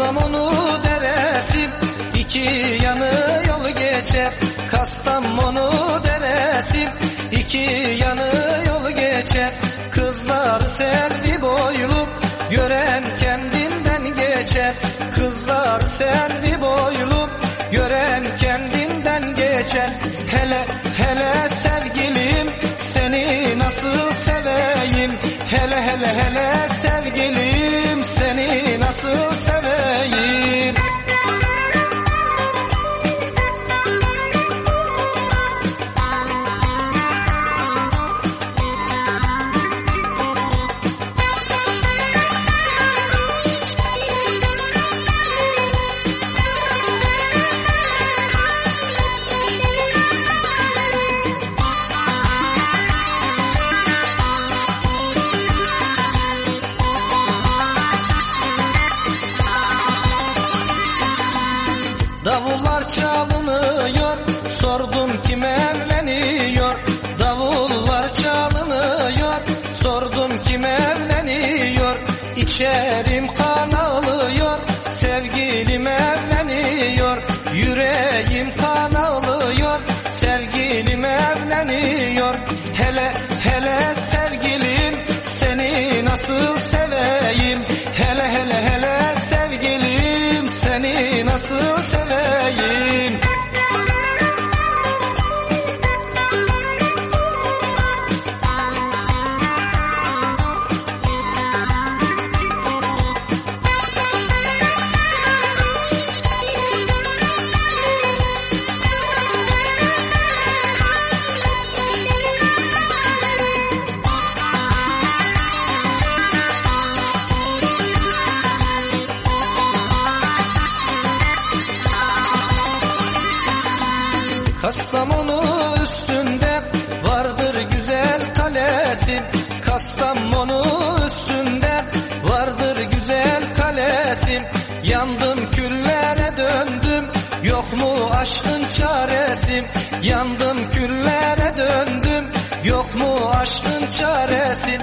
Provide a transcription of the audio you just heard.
Kastamonu deresi iki yanı yol geçer. Kastamonu deresi iki yanı yol geçer. Kızlar selvi boylu gören kendinden geçer. Kızlar selvi boylu gören kendinden geçer. Hele hele sevgilim seni nasıl seveyim? Hele hele hele sevgilim seni nasıl kim evleniyor İçerim kan ağlıyor Sevgilim evleniyor Yüreğim kan Kastamonu üstünde vardır güzel kalesi. Kastamonu üstünde vardır güzel kalesi. Yandım küllere döndüm yok mu aşkın çaresi? Yandım küllere döndüm yok mu aşkın çaresi